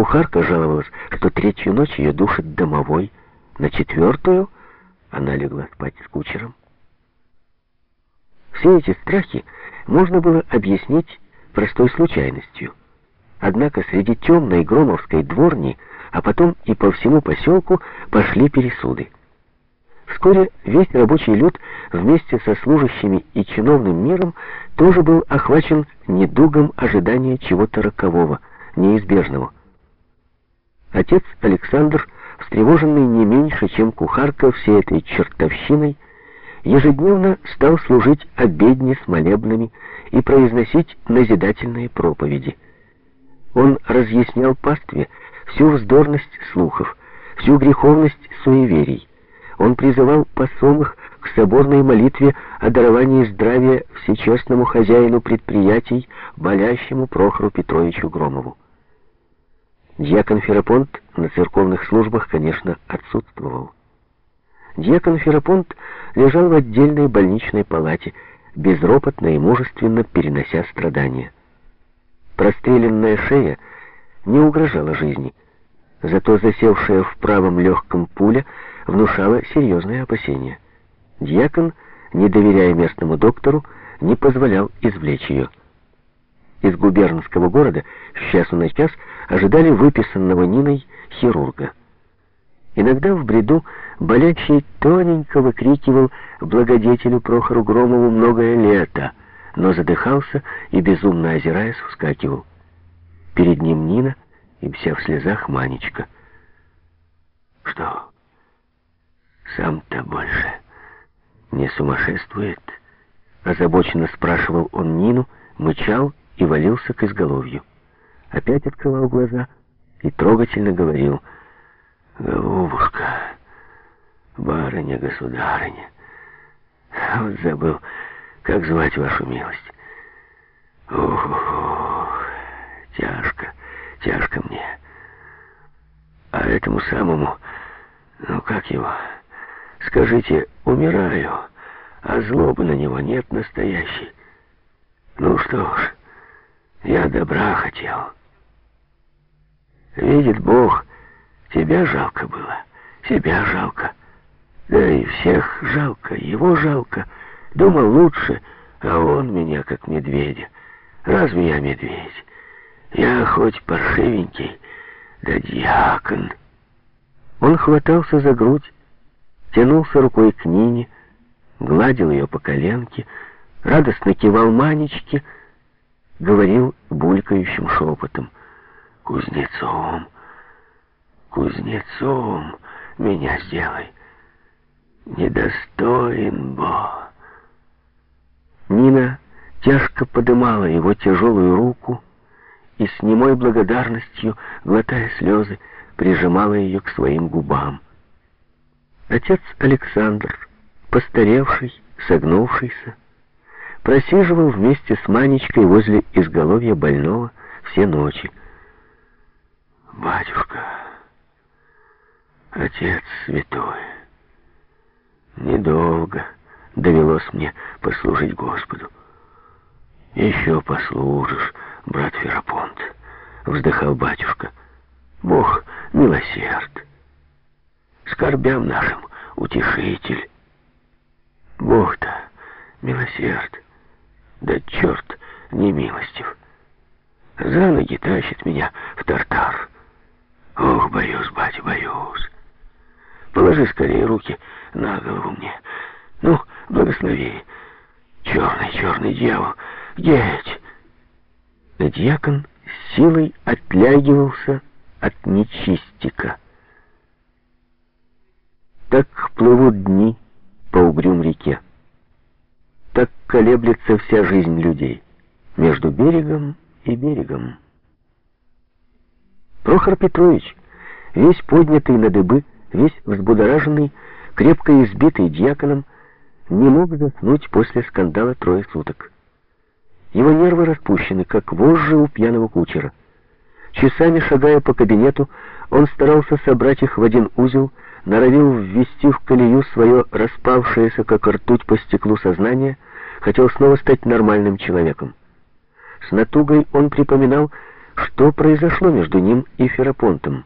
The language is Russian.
Кухарка жаловалась, что третью ночь ее душит домовой. На четвертую она легла спать с кучером. Все эти страхи можно было объяснить простой случайностью. Однако среди темной громовской дворни, а потом и по всему поселку, пошли пересуды. Вскоре весь рабочий люд вместе со служащими и чиновным миром тоже был охвачен недугом ожидания чего-то рокового, неизбежного. Отец Александр, встревоженный не меньше, чем кухарка всей этой чертовщиной, ежедневно стал служить обедни с молебнами и произносить назидательные проповеди. Он разъяснял пастве всю вздорность слухов, всю греховность суеверий. Он призывал посомых к соборной молитве о даровании здравия всечестному хозяину предприятий, болящему Прохору Петровичу Громову. Дьякон Ферапонт на церковных службах, конечно, отсутствовал. Дьякон Ферапонт лежал в отдельной больничной палате, безропотно и мужественно перенося страдания. Простреленная шея не угрожала жизни, зато засевшая в правом легком пуля внушала серьезные опасения. Дьякон, не доверяя местному доктору, не позволял извлечь ее. Из губернского города с часу на час ожидали выписанного Ниной хирурга. Иногда в бреду болящий тоненько выкрикивал благодетелю Прохору Громову многое лето, но задыхался и, безумно озираясь, вскакивал. Перед ним Нина и вся в слезах Манечка. «Что, сам-то больше не сумасшествует?» Озабоченно спрашивал он Нину, мычал и валился к изголовью. Опять открывал глаза и трогательно говорил «Голубушка, барыня, государыня, вот забыл, как звать вашу милость. Ух, тяжко, тяжко мне. А этому самому, ну как его, скажите, умираю, а злобы на него нет настоящей. Ну что ж, я добра хотел. Видит Бог, тебя жалко было, себя жалко. Да и всех жалко, его жалко. Думал лучше, а он меня как медведя. Разве я медведь? Я хоть паршивенький, да дьякон. Он хватался за грудь, тянулся рукой к Нине, гладил ее по коленке, радостно кивал Манечке, говорил булькающим шепотом. «Кузнецом, кузнецом меня сделай, недостоин Бо». Нина тяжко подымала его тяжелую руку и с немой благодарностью, глотая слезы, прижимала ее к своим губам. Отец Александр, постаревший, согнувшийся, просиживал вместе с Манечкой возле изголовья больного все ночи. «Батюшка, Отец Святой, недолго довелось мне послужить Господу. Еще послужишь, брат Ферапонт, вздыхал батюшка. Бог милосерд, скорбям нашим утешитель. Бог-то милосерд. Да черт не милостив. За ноги тащит меня в тартар. Ох, боюсь, батя, боюсь. Положи скорее руки на голову мне. Ну, благослови. Черный, черный дьявол. Геть. Дьякон с силой отлягивался от нечистика. Так плывут дни по угрюм реке. Так колеблется вся жизнь людей между берегом и берегом. Прохор Петрович, весь поднятый на дыбы, весь взбудораженный, крепко избитый дьяконом, не мог заснуть после скандала трое суток. Его нервы распущены, как вожжи у пьяного кучера. Часами шагая по кабинету, он старался собрать их в один узел, норовил ввести в колею свое распавшееся, как ртуть по стеклу сознание, хотел снова стать нормальным человеком. С натугой он припоминал, что произошло между ним и Ферапонтом.